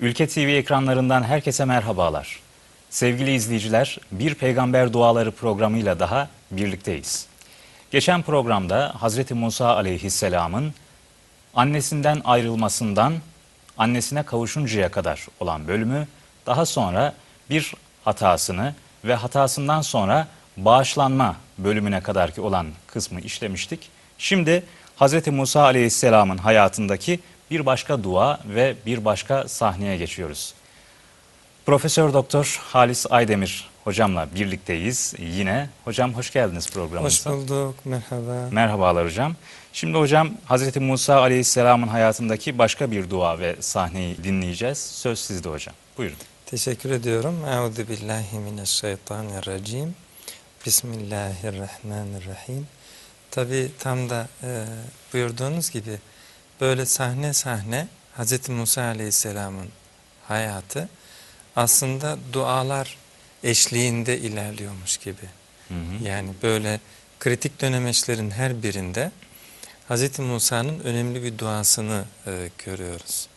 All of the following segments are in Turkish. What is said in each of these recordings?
Ülke TV ekranlarından herkese merhabalar. Sevgili izleyiciler, Bir Peygamber Duaları programıyla daha birlikteyiz. Geçen programda Hazreti Musa aleyhisselamın annesinden ayrılmasından annesine kavuşuncaya kadar olan bölümü, daha sonra bir hatasını ve hatasından sonra bağışlanma bölümüne kadarki olan kısmı işlemiştik. Şimdi Hazreti Musa aleyhisselamın hayatındaki bir başka dua ve bir başka sahneye geçiyoruz. Profesör Doktor Halis Aydemir hocamla birlikteyiz yine. Hocam hoş geldiniz programımıza. Hoş bulduk, merhaba. Merhabalar hocam. Şimdi hocam Hazreti Musa Aleyhisselam'ın hayatındaki başka bir dua ve sahneyi dinleyeceğiz. Söz sizde hocam. Buyurun. Teşekkür ediyorum. Euzu billahi mineşşeytanirracim. Bismillahirrahmanirrahim. Tabi tam da e, buyurduğunuz gibi böyle sahne sahne Hz. Musa Aleyhisselam'ın hayatı aslında dualar eşliğinde ilerliyormuş gibi. Hı hı. Yani böyle kritik dönemeçlerin her birinde Hz. Musa'nın önemli bir duasını e, görüyoruz.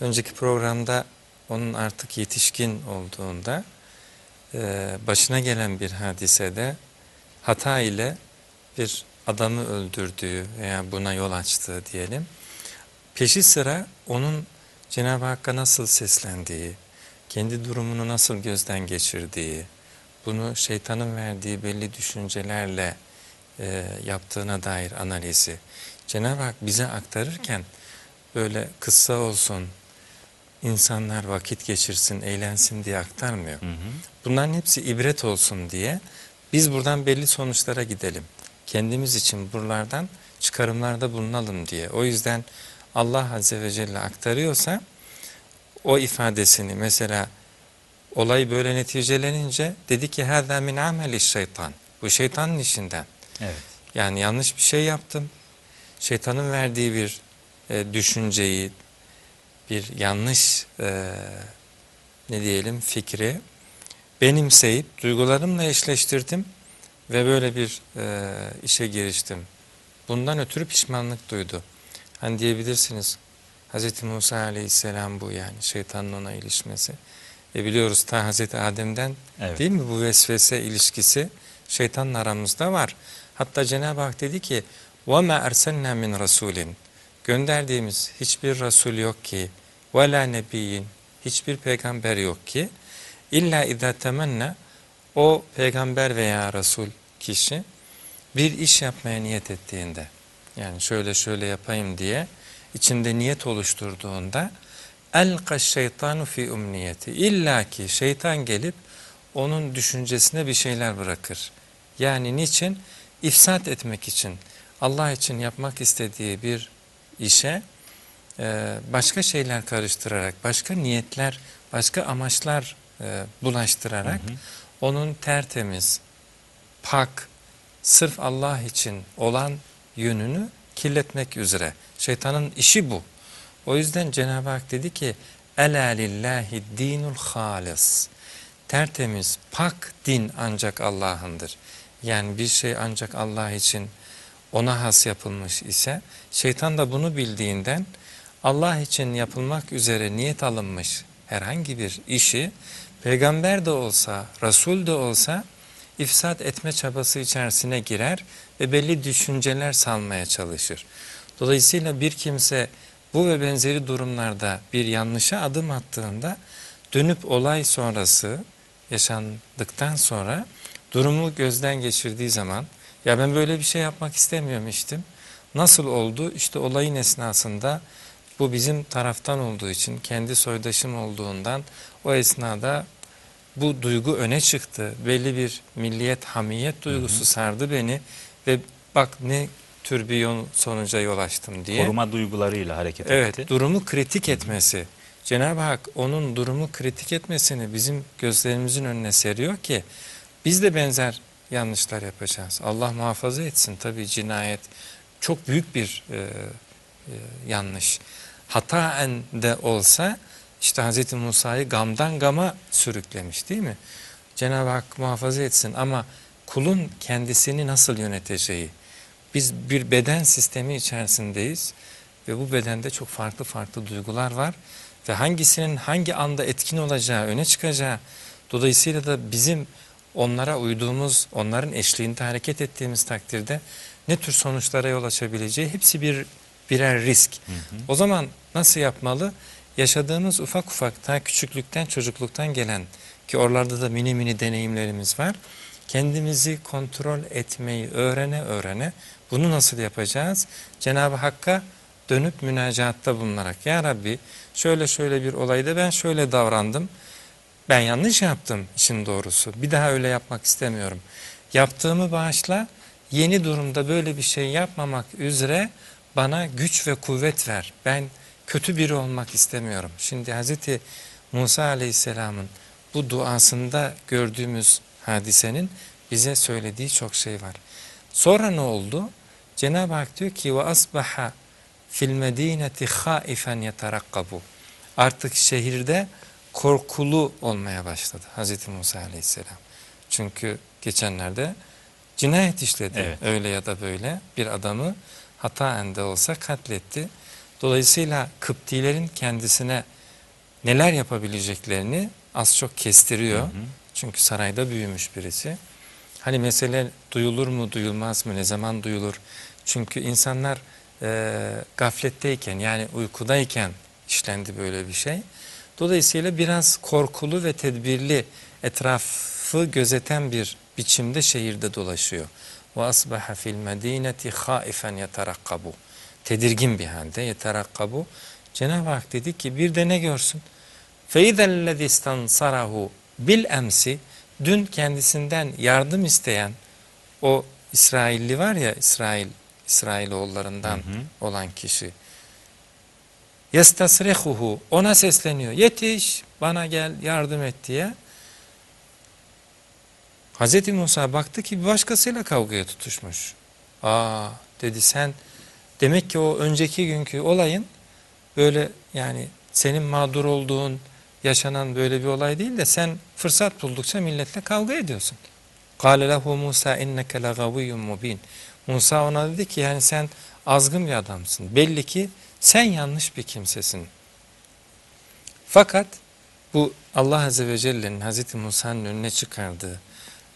Önceki programda onun artık yetişkin olduğunda e, başına gelen bir hadisede hata ile bir adamı öldürdüğü veya buna yol açtığı diyelim. Peşi sıra onun Cenab-ı Hakk'a nasıl seslendiği, kendi durumunu nasıl gözden geçirdiği, bunu şeytanın verdiği belli düşüncelerle e, yaptığına dair analizi Cenab-ı Hak bize aktarırken böyle kıssa olsun, insanlar vakit geçirsin, eğlensin diye aktarmıyor. Hı hı. Bunların hepsi ibret olsun diye biz buradan belli sonuçlara gidelim. Kendimiz için buralardan çıkarımlarda bulunalım diye. O yüzden Allah Azze ve Celle aktarıyorsa o ifadesini mesela olay böyle neticelenince dedi ki hâzâ min ameli şeytan. Bu şeytanın işinden. Evet. Yani yanlış bir şey yaptım. Şeytanın verdiği bir e, düşünceyi, bir yanlış e, ne diyelim fikri benimseyip duygularımla eşleştirdim ve böyle bir e, işe giriştim. Bundan ötürü pişmanlık duydu. Hani diyebilirsiniz Hz. Musa aleyhisselam bu yani şeytanın ona ilişmesi. E biliyoruz ta Hz. Adem'den Evet. değil mi bu vesvese ilişkisi şeytanla aramızda var. Hatta Cenab-ı Hak dedi ki وَمَا اَرْسَلْنَا مِنْ رَسُولٍ Gönderdiğimiz hiçbir Resul yok ki وَلَا نَبِيٍّ Hiçbir peygamber yok ki illa اِذَا temenna o peygamber veya Resul kişi bir iş yapmaya niyet ettiğinde yani şöyle şöyle yapayım diye içinde niyet oluşturduğunda elka şeytanu fi umniyeti illa ki şeytan gelip onun düşüncesine bir şeyler bırakır. Yani niçin? İfsat etmek için, Allah için yapmak istediği bir işe e, başka şeyler karıştırarak, başka niyetler, başka amaçlar e, bulaştırarak Hı hı. onun tertemiz, pak, sırf Allah için olan yönünü kirletmek üzere. Şeytanın işi bu. O yüzden Cenab-ı Hak dedi ki Ela lillahi dinul halis. Tertemiz, pak din ancak Allah'ındır. Yani bir şey ancak Allah için ona has yapılmış ise şeytan da bunu bildiğinden Allah için yapılmak üzere niyet alınmış herhangi bir işi peygamber de olsa, Resul de olsa ifsat etme çabası içerisine girer ve belli düşünceler salmaya çalışır. Dolayısıyla bir kimse bu ve benzeri durumlarda bir yanlışa adım attığında dönüp olay sonrası yaşandıktan sonra durumu gözden geçirdiği zaman ya ben böyle bir şey yapmak istemiyormuştum. Nasıl oldu? İşte olayın esnasında bu bizim taraftan olduğu için kendi soydaşım olduğundan o esnada bu duygu öne çıktı. Belli bir milliyet, hamiyet duygusu sardı beni ve bak ne tür bir yol, sonuca yol açtım diye. Koruma duygularıyla hareket Evet, etti. durumu kritik etmesi. Cenab-ı Hak onun durumu kritik etmesini bizim gözlerimizin önüne seriyor ki biz de benzer yanlışlar yapacağız. Allah muhafaza etsin tabii cinayet çok büyük bir e, e, yanlış. Hataen de olsa işte Hz. Musa'yı gamdan gama sürüklemiş değil mi? Cenab-ı Hak muhafaza etsin ama kulun kendisini nasıl yöneteceği. Biz bir beden sistemi içerisindeyiz ve bu bedende çok farklı farklı duygular var ve hangisinin hangi anda etkin olacağı, öne çıkacağı, dolayısıyla da bizim onlara uyduğumuz, onların eşliğinde hareket ettiğimiz takdirde ne tür sonuçlara yol açabileceği hepsi bir birer risk. O zaman nasıl yapmalı? Yaşadığımız ufak ufak ta küçüklükten çocukluktan gelen ki oralarda da mini mini deneyimlerimiz var. Kendimizi kontrol etmeyi öğrene öğrene bunu nasıl yapacağız? Cenab-ı Hakk'a dönüp münacatta bulunarak Ya Rabbi şöyle şöyle bir olayda ben şöyle davrandım. Ben yanlış yaptım işin doğrusu. Bir daha öyle yapmak istemiyorum. Yaptığımı bağışla. Yeni durumda böyle bir şey yapmamak üzere bana güç ve kuvvet ver. Ben kötü biri olmak istemiyorum. Şimdi Hz. Musa Aleyhisselam'ın bu duasında gördüğümüz hadisenin bize söylediği çok şey var. Sonra ne oldu? Cenab-ı Hak diyor ki ve asbaha fil medineti haifen yetarakkabu. Artık şehirde korkulu olmaya başladı Hz. Musa Aleyhisselam. Çünkü geçenlerde cinayet işledi. Evet. Öyle ya da böyle bir adamı hataen de olsa katletti. Dolayısıyla Kıptilerin kendisine neler yapabileceklerini az çok kestiriyor. Çünkü sarayda büyümüş birisi. Hani mesele duyulur mu duyulmaz mı ne zaman duyulur? Çünkü insanlar e, gafletteyken yani uykudayken işlendi böyle bir şey. Dolayısıyla biraz korkulu ve tedbirli etrafı gözeten bir biçimde şehirde dolaşıyor. Asbaha fil medineti haifen yetarakkabu. Tedirgin bir halde yetarakkabu. Cenab-ı Hak dedi ki bir de ne görsün? Feizellezî istansarahu bil emsi dün kendisinden yardım isteyen o İsrailli var ya İsrail İsrailoğullarından olan kişi. Yestasrihuhu ona sesleniyor. Yetiş bana gel yardım et diye. Hz. Musa baktı ki bir başkasıyla kavgaya tutuşmuş. Aa dedi sen demek ki o önceki günkü olayın böyle yani senin mağdur olduğun yaşanan böyle bir olay değil de sen fırsat buldukça milletle kavga ediyorsun. Kâle lehu Musa inneke legaviyyun mubin. Musa ona dedi ki yani sen azgın bir adamsın. Belli ki sen yanlış bir kimsesin. Fakat bu Allah Azze ve Celle'nin Hazreti Musa'nın önüne çıkardığı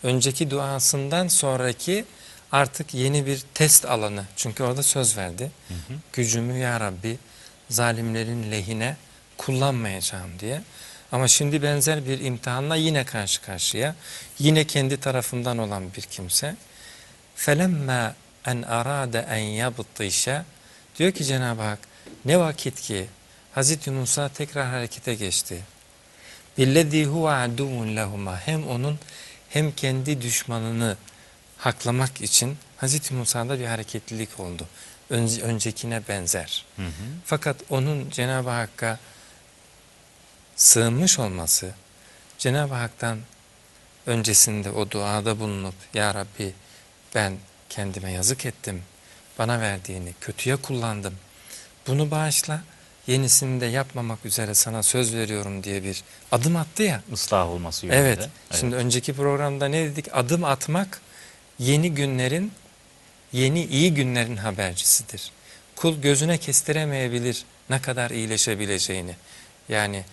önceki duasından sonraki artık yeni bir test alanı. Çünkü orada söz verdi. Gücümü ya Rabbi zalimlerin lehine kullanmayacağım diye. Ama şimdi benzer bir imtihanla yine karşı karşıya. Yine kendi tarafından olan bir kimse. فَلَمَّا en arade en yabtışa diyor ki Cenab-ı Hak ne vakit ki Hazreti Musa tekrar harekete geçti. Billezî huve aduvun lehuma hem onun hem kendi düşmanını haklamak için Hazreti Musa'da bir hareketlilik oldu. Önce, öncekine benzer. Hı hı. Fakat onun Cenab-ı Hakk'a sığınmış olması, Cenab-ı Hak'tan öncesinde o duada bulunup Ya Rabbi ben kendime yazık ettim, bana verdiğini kötüye kullandım, bunu bağışla, yenisini de yapmamak üzere sana söz veriyorum diye bir adım attı ya. Islah olması yönünde. Evet, şimdi önceki programda ne dedik? Adım atmak yeni günlerin, yeni iyi günlerin habercisidir. Kul gözüne kestiremeyebilir ne kadar iyileşebileceğini. Yani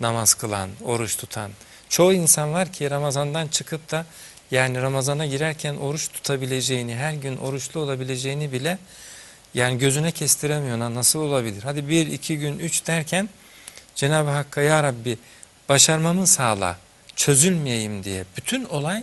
namaz kılan, oruç tutan. Çoğu insan var ki Ramazan'dan çıkıp da yani Ramazan'a girerken oruç tutabileceğini, her gün oruçlu olabileceğini bile yani gözüne kestiremiyor. "Lan Nasıl olabilir? Hadi bir, iki gün, üç derken Cenab-ı Hakk'a ya Rabbi başarmamı sağla, çözülmeyeyim diye. Bütün olay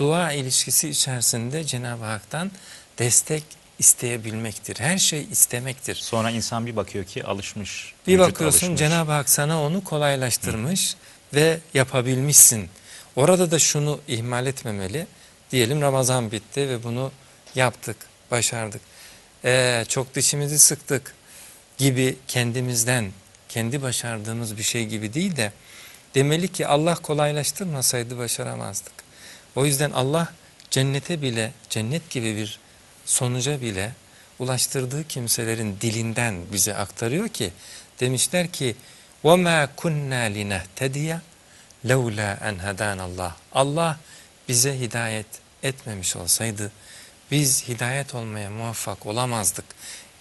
dua ilişkisi içerisinde Cenab-ı Hak'tan destek isteyebilmektir. Her şey istemektir. Sonra insan bir bakıyor ki alışmış. Bir bakıyorsun. Cenab-ı Hak sana onu kolaylaştırmış ve yapabilmişsin. Orada da şunu ihmal etmemeli. Diyelim Ramazan bitti ve bunu yaptık, başardık. Ee, çok dişimizi sıktık gibi kendimizden, kendi başardığımız bir şey gibi değil de demeli ki Allah kolaylaştırmasaydı başaramazdık. O yüzden Allah cennete bile, cennet gibi bir sonuca bile ulaştırdığı kimselerin dilinden bize aktarıyor ki demişler ki وَمَا كُنَّا لِنَهْتَدِيَ لَوْلَا اَنْ هَدَانَ Allah Allah bize hidayet etmemiş olsaydı biz hidayet olmaya muvaffak olamazdık.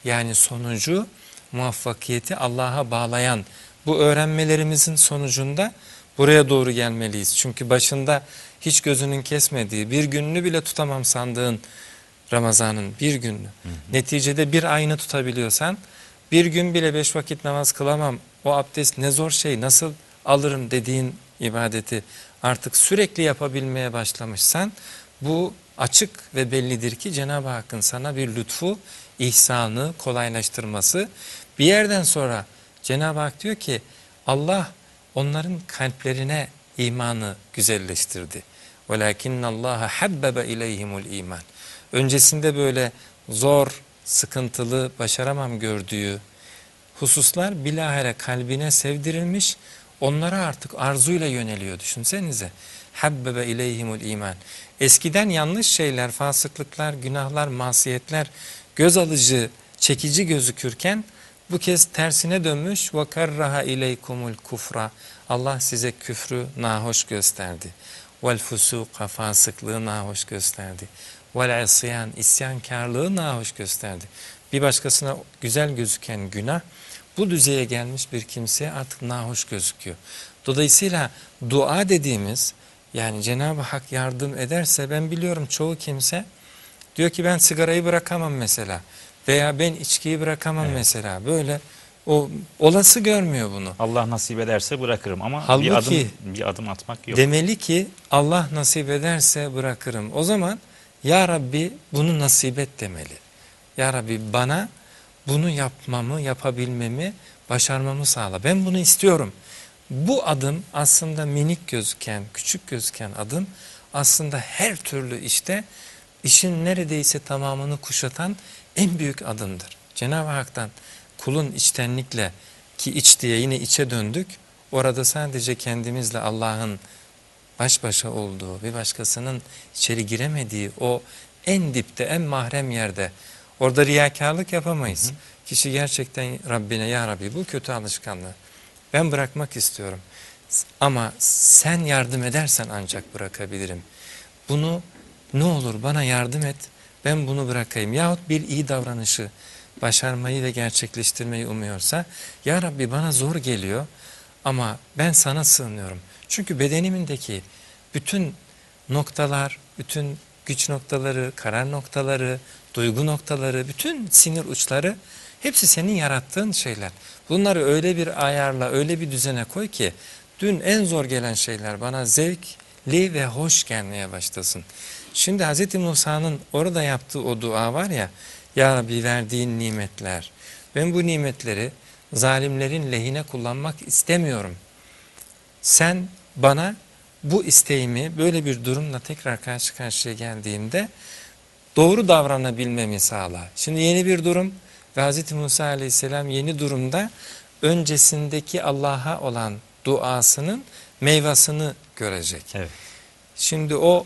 Yani sonucu muvaffakiyeti Allah'a bağlayan bu öğrenmelerimizin sonucunda buraya doğru gelmeliyiz. Çünkü başında hiç gözünün kesmediği bir gününü bile tutamam sandığın Ramazan'ın bir gününü. Neticede bir ayını tutabiliyorsan bir gün bile beş vakit namaz kılamam. O abdest ne zor şey nasıl alırım dediğin ibadeti artık sürekli yapabilmeye başlamışsan bu açık ve bellidir ki Cenab-ı Hakk'ın sana bir lütfu, ihsanı, kolaylaştırması. Bir yerden sonra Cenab-ı Hak diyor ki Allah onların kalplerine imanı güzelleştirdi. وَلَاكِنَّ اللّٰهَ حَبَّبَ اِلَيْهِمُ الْا۪يمَانِ Öncesinde böyle zor, sıkıntılı, başaramam gördüğü hususlar bilahare kalbine sevdirilmiş, onlara artık arzuyla yöneliyor düşünsenize. Habbebe ileyhimul iman. Eskiden yanlış şeyler, fasıklıklar, günahlar, masiyetler göz alıcı, çekici gözükürken bu kez tersine dönmüş ve karraha ileykumul kufra. Allah size küfrü nahoş gösterdi. Vel fusuka fasıklığı nahoş gösterdi. Vel isyan isyankarlığı nahoş gösterdi. Bir başkasına güzel gözüken günah bu düzeye gelmiş bir kimseye artık nahoş gözüküyor. Dolayısıyla dua dediğimiz yani Cenab-ı Hak yardım ederse ben biliyorum çoğu kimse diyor ki ben sigarayı bırakamam mesela veya ben içkiyi bırakamam Evet. mesela böyle o olası görmüyor bunu. Allah nasip ederse bırakırım ama bir Halbuki- adım bir adım atmak yok. Demeli ki Allah nasip ederse bırakırım. O zaman Ya Rabbi bunu nasip et demeli. Ya Rabbi bana bunu yapmamı, yapabilmemi, başarmamı sağla. Ben bunu istiyorum. Bu adım aslında minik gözüken, küçük gözüken adım aslında her türlü işte işin neredeyse tamamını kuşatan en büyük adımdır. Cenab-ı Hak'tan kulun içtenlikle ki iç diye yine içe döndük. Orada sadece kendimizle Allah'ın baş başa olduğu, bir başkasının içeri giremediği o en dipte, en mahrem yerde orada riyakarlık yapamayız. Kişi gerçekten Rabbine ya Rabbi bu kötü alışkanlığı ben bırakmak istiyorum. Ama sen yardım edersen ancak bırakabilirim. Bunu ne olur bana yardım et ben bunu bırakayım. Yahut bir iyi davranışı başarmayı ve gerçekleştirmeyi umuyorsa ya Rabbi bana zor geliyor ama ben sana sığınıyorum. Çünkü bedenimindeki bütün noktalar, bütün güç noktaları, karar noktaları, duygu noktaları, bütün sinir uçları hepsi senin yarattığın şeyler. Bunları öyle bir ayarla, öyle bir düzene koy ki dün en zor gelen şeyler bana zevkli ve hoş gelmeye başlasın. Şimdi Hz. Musa'nın orada yaptığı o dua var ya, Ya Rabbi verdiğin nimetler, ben bu nimetleri zalimlerin lehine kullanmak istemiyorum. Sen bana bu isteğimi böyle bir durumla tekrar karşı karşıya geldiğimde doğru davranabilmemi sağla. Şimdi yeni bir durum ve Hz. Musa aleyhisselam yeni durumda öncesindeki Allah'a olan duasının meyvasını görecek. Evet. Şimdi o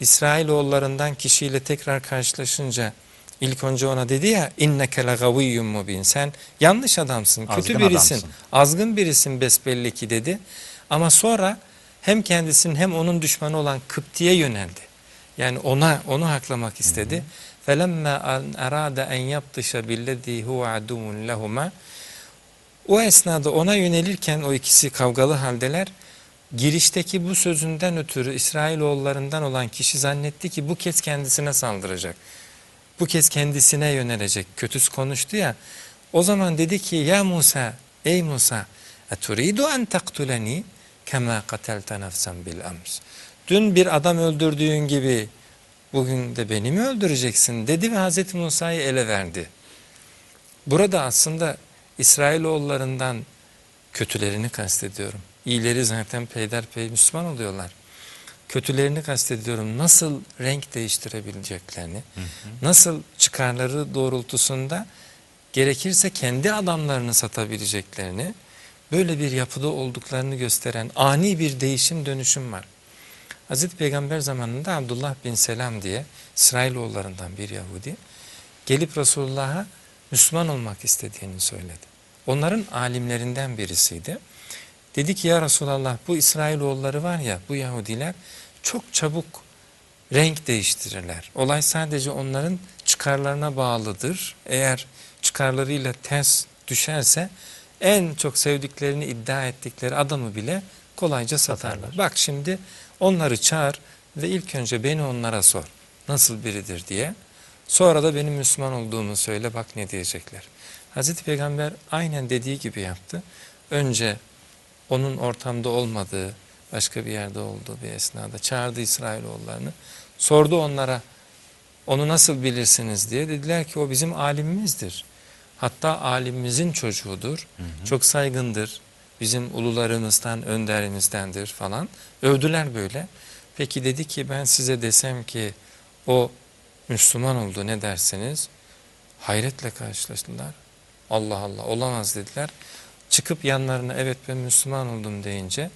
İsrailoğullarından kişiyle tekrar karşılaşınca ilk önce ona dedi ya inneke legaviyyun mubin sen yanlış adamsın, kötü Azgın birisin, adamsın. azgın birisin besbelli ki dedi. Ama sonra hem kendisinin hem onun düşmanı olan Kıpti'ye yöneldi. Yani ona onu haklamak istedi. فَلَمَّا أَنْ أَرَادَ اَنْ يَبْطِشَ بِالَّذ۪ي هُوَ عَدُوٌ لَهُمَا O esnada ona yönelirken o ikisi kavgalı haldeler girişteki bu sözünden ötürü İsrailoğullarından olan kişi zannetti ki bu kez kendisine saldıracak. Bu kez kendisine yönelecek. Kötüsü konuştu ya. O zaman dedi ki ya Musa ey Musa eturidu en taktuleni kema katelte nefsen bil amrs. Dün bir adam öldürdüğün gibi bugün de beni mi öldüreceksin dedi ve Hazreti Musa'yı ele verdi. Burada aslında İsrailoğullarından kötülerini kastediyorum. İyileri zaten peyderpey Müslüman oluyorlar. Kötülerini kastediyorum. Nasıl renk değiştirebileceklerini, nasıl çıkarları doğrultusunda gerekirse kendi adamlarını satabileceklerini, böyle bir yapıda olduklarını gösteren ani bir değişim dönüşüm var. Hazreti Peygamber zamanında Abdullah bin Selam diye İsrailoğullarından bir Yahudi gelip Resulullah'a Müslüman olmak istediğini söyledi. Onların alimlerinden birisiydi. Dedi ki ya Resulallah bu İsrailoğulları var ya bu Yahudiler çok çabuk renk değiştirirler. Olay sadece onların çıkarlarına bağlıdır. Eğer çıkarlarıyla ters düşerse en çok sevdiklerini iddia ettikleri adamı bile kolayca satarlar. Satarlar. Bak şimdi onları çağır ve ilk önce beni onlara sor. Nasıl biridir diye. Sonra da benim Müslüman olduğumu söyle bak ne diyecekler. Hazreti Peygamber aynen dediği gibi yaptı. Önce onun ortamda olmadığı, başka bir yerde olduğu bir esnada çağırdı İsrailoğullarını. Sordu onlara onu nasıl bilirsiniz diye. Dediler ki o bizim alimimizdir. Hatta alimimizin çocuğudur. Çok saygındır. Bizim ulularımızdan, önderimizdendir falan. Övdüler böyle. Peki dedi ki ben size desem ki o Müslüman oldu ne dersiniz? Hayretle karşılaştılar. Allah Allah olamaz dediler. Çıkıp yanlarına evet ben Müslüman oldum deyince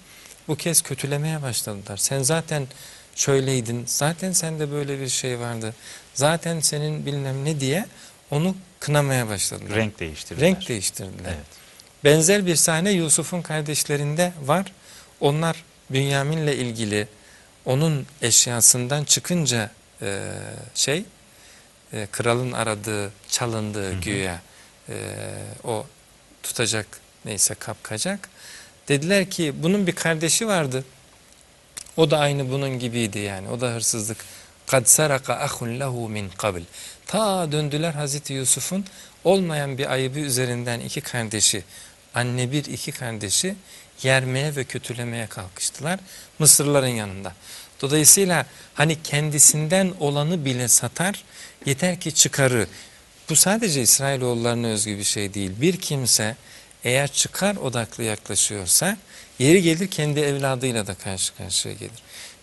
bu kez kötülemeye başladılar. Sen zaten şöyleydin, zaten sende böyle bir şey vardı, zaten senin bilmem ne diye onu kınamaya başladılar. Renk değiştirdiler. Renk değiştirdiler. Evet. Benzer bir sahne Yusuf'un kardeşlerinde var. Onlar Bünyamin'le ilgili onun eşyasından çıkınca e, şey e, kralın aradığı, çalındığı güya e, o tutacak neyse kapkacak. Dediler ki bunun bir kardeşi vardı. O da aynı bunun gibiydi yani. O da hırsızlık. Kad saraka ahun lehu min kabil. Ta döndüler Hazreti Yusuf'un olmayan bir ayıbı üzerinden iki kardeşi, anne bir iki kardeşi yermeye ve kötülemeye kalkıştılar Mısırların yanında. Dolayısıyla hani kendisinden olanı bile satar, yeter ki çıkarı. Bu sadece İsrailoğullarına özgü bir şey değil. Bir kimse eğer çıkar odaklı yaklaşıyorsa yeri gelir kendi evladıyla da karşı karşıya gelir.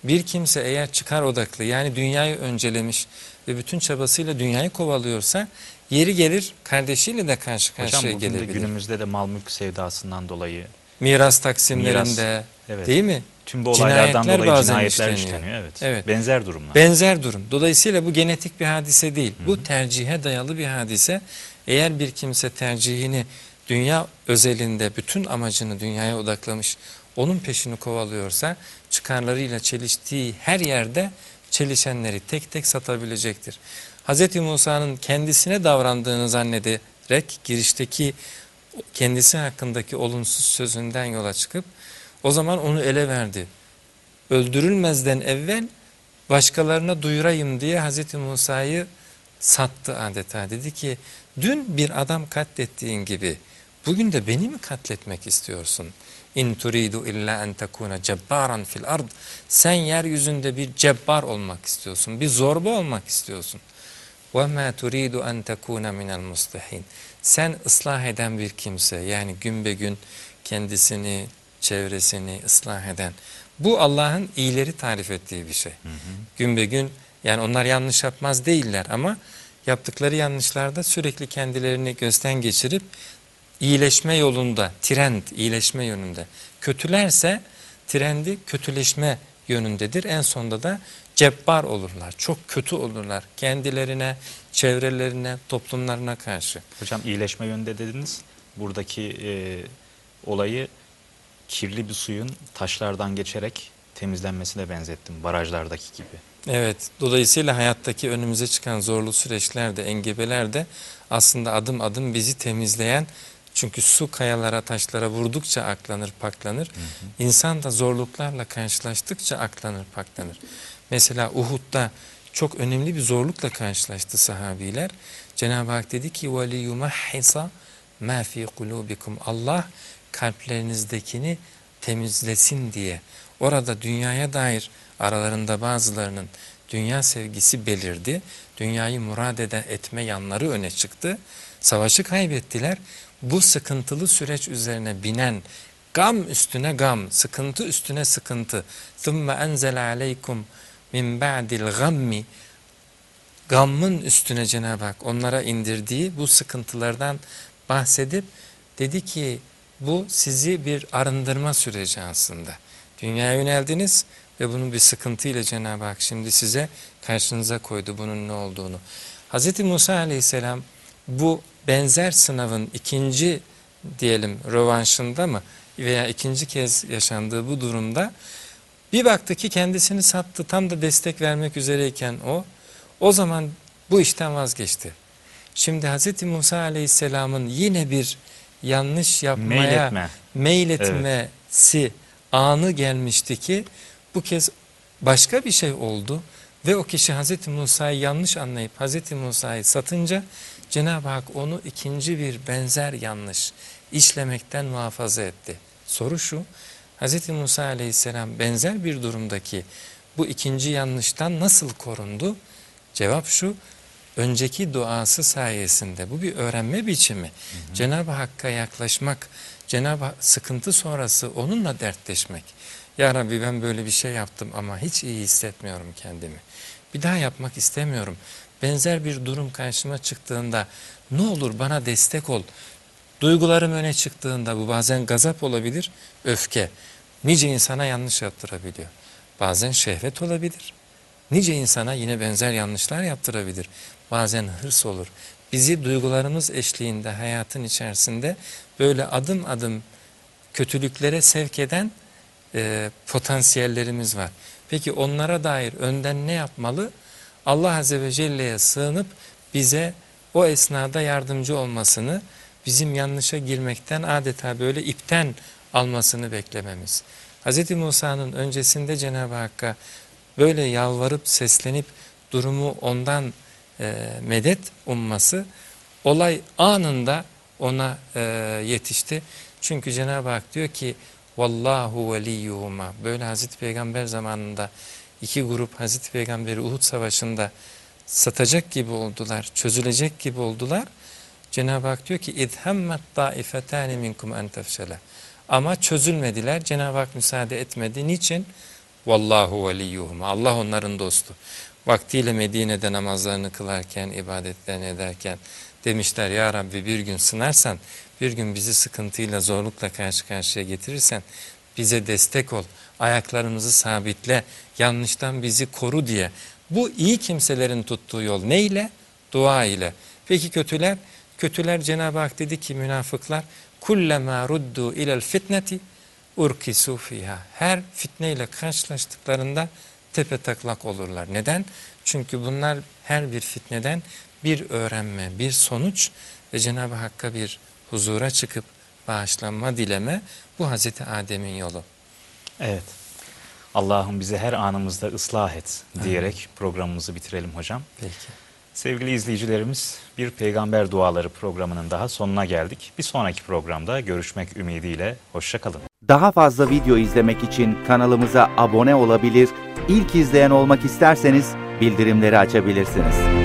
Bir kimse eğer çıkar odaklı yani dünyayı öncelemiş ve bütün çabasıyla dünyayı kovalıyorsa yeri gelir kardeşiyle de karşı Hocam karşıya de gelebilir. günümüzde de mal mülk sevdasından dolayı Miras taksimlerinde Miras, evet. değil mi? tüm bu olaylardan Cinayetler dolayı bazen cinayetler işleniyor. işleniyor. Evet. Evet. Benzer durumlar. Benzer durum. Dolayısıyla bu genetik bir hadise değil. Bu tercihe dayalı bir hadise. Eğer bir kimse tercihini dünya özelinde bütün amacını dünyaya odaklamış, onun peşini kovalıyorsa çıkarlarıyla çeliştiği her yerde çelişenleri tek tek satabilecektir. Hz. Musa'nın kendisine davrandığını zannederek girişteki kendisi hakkındaki olumsuz sözünden yola çıkıp o zaman onu ele verdi. Öldürülmezden evvel başkalarına duyurayım diye Hz. Musa'yı sattı adeta. Dedi ki dün bir adam katlettiğin gibi bugün de beni mi katletmek istiyorsun? İn turidu illa en tekuna cebbaran fil ard. Sen yeryüzünde bir cebbar olmak istiyorsun. Bir zorba olmak istiyorsun. Ve ma turidu en tekuna minel muslihin. Sen ıslah eden bir kimse yani gün be gün kendisini, çevresini ıslah eden. Bu Allah'ın iyileri tarif ettiği bir şey. Gün be gün yani onlar yanlış yapmaz değiller ama yaptıkları yanlışlarda sürekli kendilerini gözden geçirip iyileşme yolunda, trend iyileşme yönünde. Kötülerse trendi kötüleşme yönündedir. En sonunda da cebbar olurlar. Çok kötü olurlar kendilerine, çevrelerine, toplumlarına karşı. Hocam iyileşme yönünde dediniz. Buradaki e, olayı kirli bir suyun taşlardan geçerek temizlenmesine benzettim. Barajlardaki gibi. Evet, dolayısıyla hayattaki önümüze çıkan zorlu süreçler de, engebeler de aslında adım adım bizi temizleyen, çünkü su kayalara, taşlara vurdukça aklanır, paklanır. İnsan da zorluklarla karşılaştıkça aklanır, paklanır. Mesela Uhud'da çok önemli bir zorlukla karşılaştı sahabiler. Cenab-ı Hak dedi ki وَلِيُمَحِّصَ مَا فِي قُلُوبِكُمْ Allah kalplerinizdekini temizlesin diye. Orada dünyaya dair aralarında bazılarının dünya sevgisi belirdi. Dünyayı murad eden etme yanları öne çıktı. Savaşı kaybettiler. Bu sıkıntılı süreç üzerine binen gam üstüne gam, sıkıntı üstüne sıkıntı. ثُمَّ أَنْزَلَ عَلَيْكُمْ مِنْ بَعْدِ الْغَمِّ Gammın üstüne Cenab-ı Hak onlara indirdiği bu sıkıntılardan bahsedip dedi ki bu sizi bir arındırma süreci aslında. Dünyaya yöneldiniz ve bunun bir sıkıntıyla Cenab-ı Hak şimdi size karşınıza koydu bunun ne olduğunu. Hz. Musa aleyhisselam bu benzer sınavın ikinci diyelim rövanşında mı veya ikinci kez yaşandığı bu durumda bir baktı ki kendisini sattı tam da destek vermek üzereyken o o zaman bu işten vazgeçti. Şimdi Hz. Musa aleyhisselamın yine bir yanlış yapmaya Meyletme. meyletmesi anı gelmişti ki bu kez başka bir şey oldu ve o kişi Hazreti Musa'yı yanlış anlayıp Hazreti Musa'yı satınca Cenab-ı Hak onu ikinci bir benzer yanlış işlemekten muhafaza etti. Soru şu, Hazreti Musa aleyhisselam benzer bir durumdaki bu ikinci yanlıştan nasıl korundu? Cevap şu, önceki duası sayesinde bu bir öğrenme biçimi. Cenab-ı Hakk'a yaklaşmak, Cenab-ı Hak, sıkıntı sonrası onunla dertleşmek. Ya Rabbi ben böyle bir şey yaptım ama hiç iyi hissetmiyorum kendimi. Bir daha yapmak istemiyorum. Benzer bir durum karşıma çıktığında ne olur bana destek ol. Duygularım öne çıktığında bu bazen gazap olabilir, öfke. Nice insana yanlış yaptırabiliyor. Bazen şehvet olabilir. Nice insana yine benzer yanlışlar yaptırabilir. Bazen hırs olur. Bizi duygularımız eşliğinde hayatın içerisinde böyle adım adım kötülüklere sevk eden e, potansiyellerimiz var. Peki onlara dair önden ne yapmalı? Allah Azze ve Celle'ye sığınıp bize o esnada yardımcı olmasını, bizim yanlışa girmekten adeta böyle ipten almasını beklememiz. Hz. Musa'nın öncesinde Cenab-ı Hakk'a böyle yalvarıp seslenip durumu ondan e, medet umması olay anında ona e, yetişti. Çünkü Cenab-ı Hak diyor ki Vallahu veliyyuhuma. Böyle Hazreti Peygamber zamanında iki grup Hazreti Peygamberi Uhud Savaşı'nda satacak gibi oldular, çözülecek gibi oldular. Cenab-ı Hak diyor ki idhemmet daifetani minkum en tefşele. Ama çözülmediler. Cenab-ı Hak müsaade etmedi. Niçin? Vallahu veliyyuhum. Allah onların dostu. Vaktiyle Medine'de namazlarını kılarken, ibadetlerini ederken demişler ya Rabbi bir gün sınarsan, bir gün bizi sıkıntıyla, zorlukla karşı karşıya getirirsen bize destek ol, ayaklarımızı sabitle, yanlıştan bizi koru diye. Bu iyi kimselerin tuttuğu yol neyle? Dua ile. Peki kötüler? Kötüler Cenab-ı Hak dedi ki münafıklar kullema ruddu ilel fitneti urkisu fiha. Her fitneyle karşılaştıklarında tepe taklak olurlar. Neden? Çünkü bunlar her bir fitneden bir öğrenme, bir sonuç ve Cenab-ı Hakk'a bir huzura çıkıp bağışlanma dileme bu Hazreti Adem'in yolu. Evet. Allah'ım bizi her anımızda ıslah et diyerek programımızı bitirelim hocam. Peki. Sevgili izleyicilerimiz bir peygamber duaları programının daha sonuna geldik. Bir sonraki programda görüşmek ümidiyle hoşçakalın. Daha fazla video izlemek için kanalımıza abone olabilir, ilk izleyen olmak isterseniz bildirimleri açabilirsiniz.